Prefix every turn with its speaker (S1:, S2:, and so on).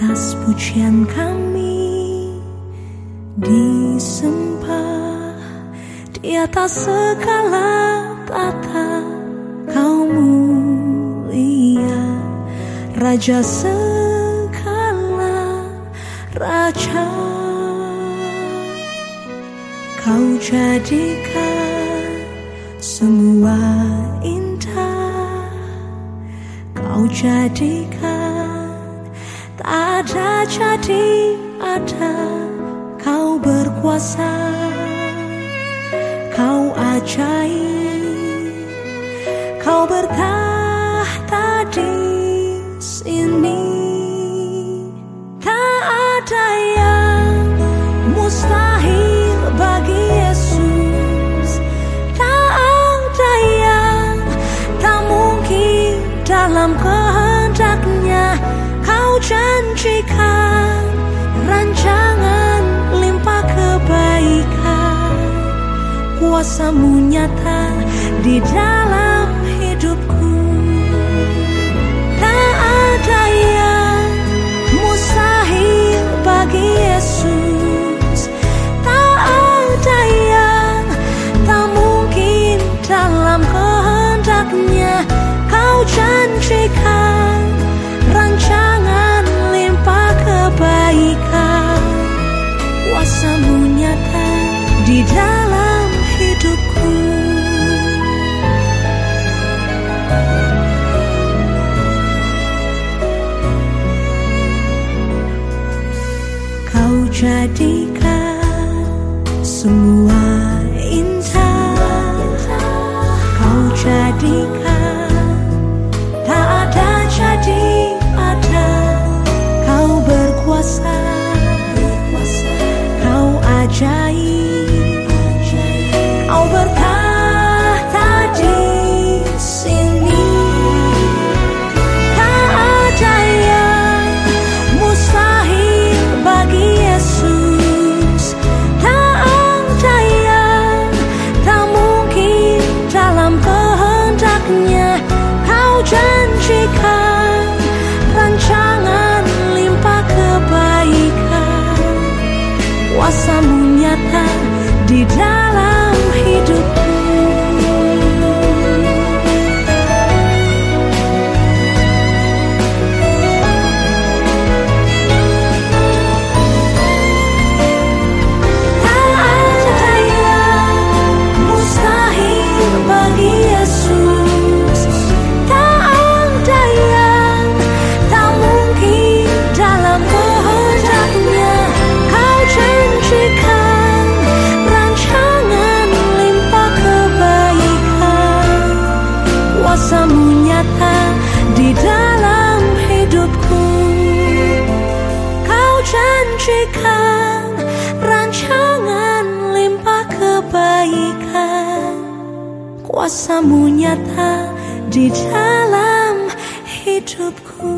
S1: pujian kami. Disembah di atas segala tata kau mulia. Raja segala raja. Kau jadikan semua indah. Kau jadikan ada jadi ada. Kau berkuasa kau ajaib. Kau berkata di sini tak ada yang mustahil bagi Yesus. Tak ada yang tak mungkin dalam kehendaknya janjikan rancangan limpah kebaikan. Kuasamu nyata di dalam jadikan semua kau janjikan rancangan limpah kebaikan. Kuasamu nyata di dalam Kuasamu nyata di dalam hidupku